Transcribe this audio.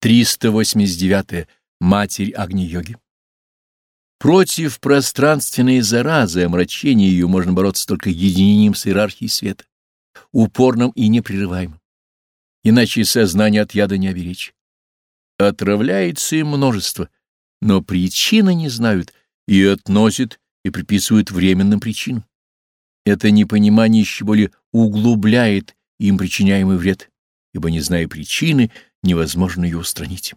389. -е. Матерь Агни-йоги. Против пространственной заразы омрачения ее можно бороться только единением с иерархией света, упорным и непрерываемым. Иначе сознание от яда не оберечь. Отравляется им множество, но причины не знают и относят и приписывают временным причинам. Это непонимание еще более углубляет им причиняемый вред, ибо, не зная причины, невозможно ее устранить.